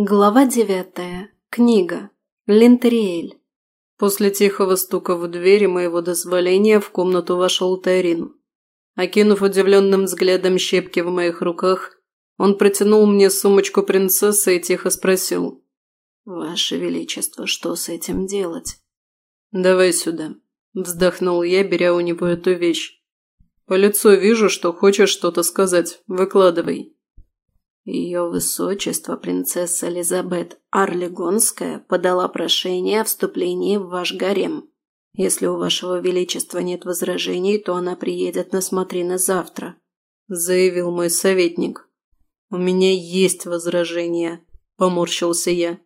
Глава девятая. Книга. Линтериэль. После тихого стука в двери моего дозволения в комнату вошел Тайрин. Окинув удивленным взглядом щепки в моих руках, он протянул мне сумочку принцессы и тихо спросил. «Ваше Величество, что с этим делать?» «Давай сюда», – вздохнул я, беря у него эту вещь. «По лицу вижу, что хочешь что-то сказать. Выкладывай». Ее высочество принцесса Элизабет Арлигонская подала прошение о вступлении в ваш гарем. Если у вашего величества нет возражений, то она приедет на смотрины завтра», – заявил мой советник. «У меня есть возражения», – поморщился я.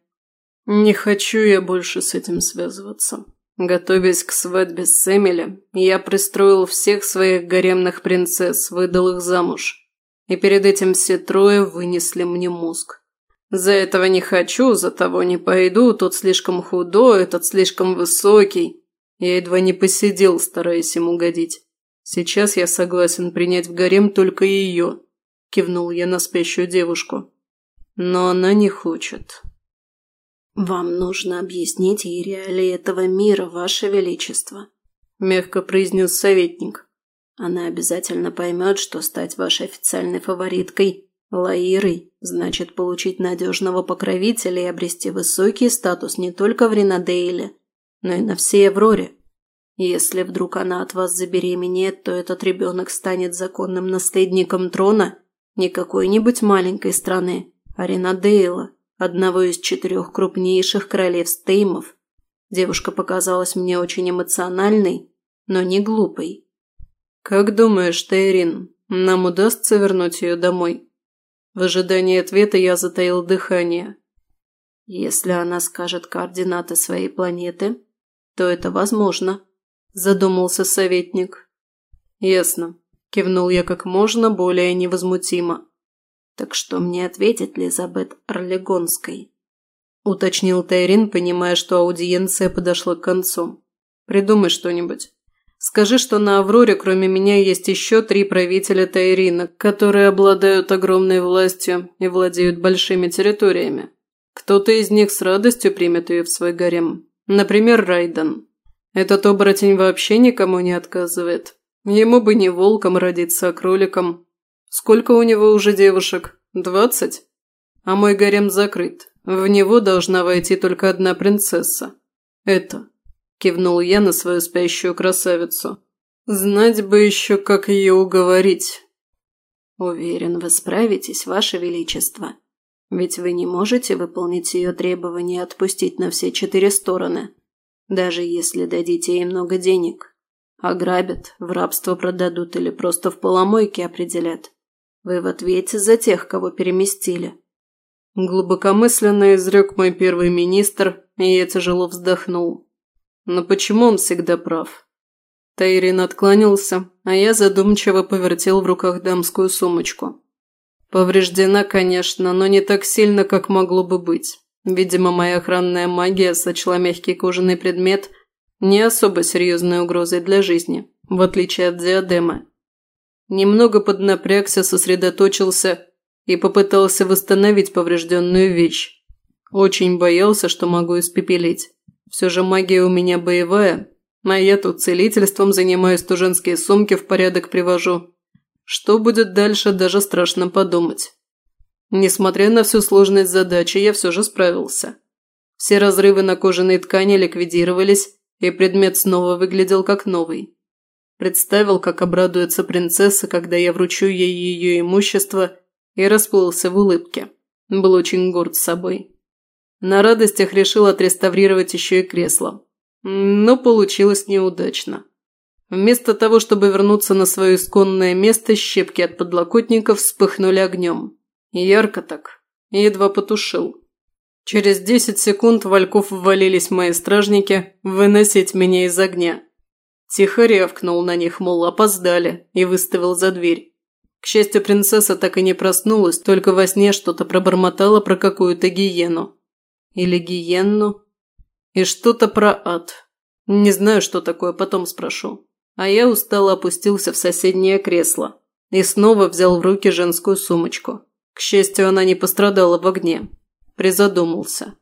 «Не хочу я больше с этим связываться. Готовясь к свадьбе с Эмили, я пристроил всех своих гаремных принцесс, выдал их замуж» и перед этим все трое вынесли мне мозг. За этого не хочу, за того не пойду, тот слишком худой, этот слишком высокий. Я едва не посидел, стараясь ему угодить. Сейчас я согласен принять в гарем только ее, кивнул я на спящую девушку. Но она не хочет. «Вам нужно объяснить ей реалии этого мира, Ваше Величество», – мягко произнес советник. Она обязательно поймет, что стать вашей официальной фавориткой Лаирой значит получить надежного покровителя и обрести высокий статус не только в Ринадейле, но и на всей Авроре. Если вдруг она от вас забеременеет, то этот ребенок станет законным наследником трона не какой-нибудь маленькой страны, а Ринадейла, одного из четырех крупнейших королевств Теймов. Девушка показалась мне очень эмоциональной, но не глупой. «Как думаешь, Тайрин, нам удастся вернуть ее домой?» В ожидании ответа я затаил дыхание. «Если она скажет координаты своей планеты, то это возможно», – задумался советник. «Ясно», – кивнул я как можно более невозмутимо. «Так что мне ответит Лизабет Орлегонской?» – уточнил Тайрин, понимая, что аудиенция подошла к концу. «Придумай что-нибудь». Скажи, что на Авроре кроме меня есть еще три правителя Тайрина, которые обладают огромной властью и владеют большими территориями. Кто-то из них с радостью примет ее в свой гарем. Например, Райден. Этот оборотень вообще никому не отказывает. Ему бы не волком родиться, а кроликом. Сколько у него уже девушек? Двадцать? А мой гарем закрыт. В него должна войти только одна принцесса. Это кивнул я на свою спящую красавицу. Знать бы еще, как ее уговорить. Уверен, вы справитесь, ваше величество. Ведь вы не можете выполнить ее требования отпустить на все четыре стороны, даже если дадите ей много денег. Ограбят, в рабство продадут или просто в поломойке определят. Вы в ответе за тех, кого переместили. Глубокомысленно изрек мой первый министр, и я тяжело вздохнул. Но почему он всегда прав? Тайрин отклонился, а я задумчиво повертел в руках дамскую сумочку. Повреждена, конечно, но не так сильно, как могло бы быть. Видимо, моя охранная магия сочла мягкий кожаный предмет не особо серьезной угрозой для жизни, в отличие от диадемы. Немного поднапрягся, сосредоточился и попытался восстановить поврежденную вещь. Очень боялся, что могу испепелить. Все же магия у меня боевая, а я тут целительством занимаюсь, то женские сумки в порядок привожу. Что будет дальше, даже страшно подумать. Несмотря на всю сложность задачи, я все же справился. Все разрывы на кожаной ткани ликвидировались, и предмет снова выглядел как новый. Представил, как обрадуется принцесса, когда я вручу ей ее имущество, и расплылся в улыбке. Был очень горд собой. На радостях решил отреставрировать еще и кресло. Но получилось неудачно. Вместо того, чтобы вернуться на свое исконное место, щепки от подлокотников вспыхнули огнем. Ярко так. Едва потушил. Через десять секунд вальков ввалились мои стражники выносить меня из огня. Тихо рявкнул на них, мол, опоздали, и выставил за дверь. К счастью, принцесса так и не проснулась, только во сне что-то пробормотала про какую-то гиену. Или гиенну. И что-то про ад. Не знаю, что такое, потом спрошу. А я устало опустился в соседнее кресло и снова взял в руки женскую сумочку. К счастью, она не пострадала в огне. призадумался.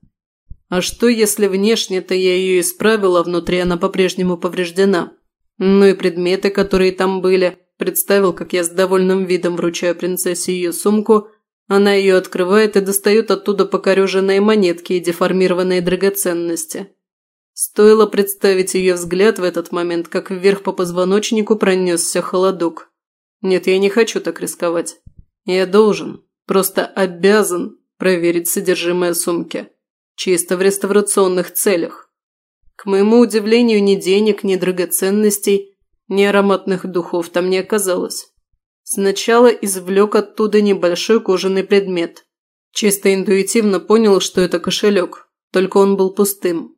А что, если внешне-то я ее исправил, а внутри она по-прежнему повреждена? Ну и предметы, которые там были, представил, как я с довольным видом вручаю принцессе ее сумку, она ее открывает и достает оттуда покореженные монетки и деформированные драгоценности. Стоило представить ее взгляд в этот момент, как вверх по позвоночнику пронесся холодок. Нет, я не хочу так рисковать. Я должен, просто обязан проверить содержимое сумки. Чисто в реставрационных целях. К моему удивлению, ни денег, ни драгоценностей, ни ароматных духов там не оказалось. Сначала извлек оттуда небольшой кожаный предмет. Чисто интуитивно понял, что это кошелек, только он был пустым.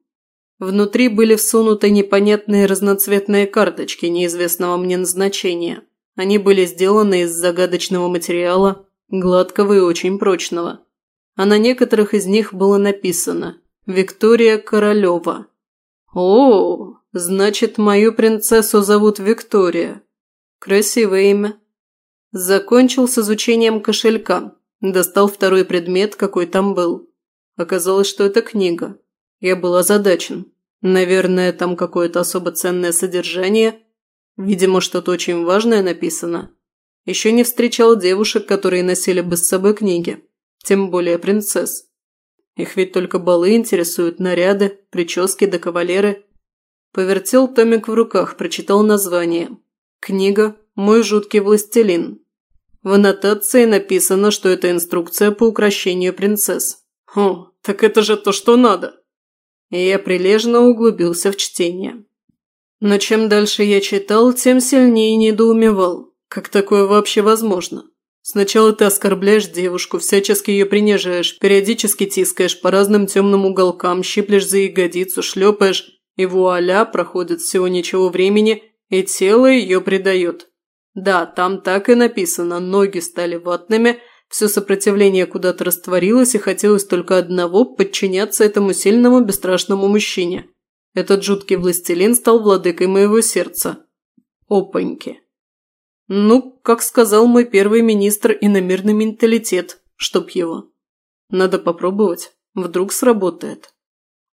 Внутри были всунуты непонятные разноцветные карточки неизвестного мне назначения. Они были сделаны из загадочного материала, гладкого и очень прочного. А на некоторых из них было написано «Виктория Королева». «О, значит, мою принцессу зовут Виктория. Красивое имя». Закончил с изучением кошелька. Достал второй предмет, какой там был. Оказалось, что это книга. Я был озадачен. Наверное, там какое-то особо ценное содержание. Видимо, что-то очень важное написано. Еще не встречал девушек, которые носили бы с собой книги. Тем более принцесс. Их ведь только балы интересуют, наряды, прически да кавалеры. Повертел томик в руках, прочитал название. Книга «Мой жуткий властелин». В аннотации написано, что это инструкция по украшению принцесс. О, так это же то, что надо и я прилежно углубился в чтение. Но чем дальше я читал, тем сильнее недоумевал. Как такое вообще возможно? Сначала ты оскорбляешь девушку, всячески ее принижаешь, периодически тискаешь по разным темным уголкам, щиплешь за ягодицу, шлепаешь, и вуаля, проходит всего ничего времени, и тело ее предает. Да, там так и написано, ноги стали ватными – все сопротивление куда-то растворилось, и хотелось только одного – подчиняться этому сильному, бесстрашному мужчине. Этот жуткий властелин стал владыкой моего сердца. Опаньки. Ну, как сказал мой первый министр, иномирный менталитет, чтоб его. Надо попробовать, вдруг сработает.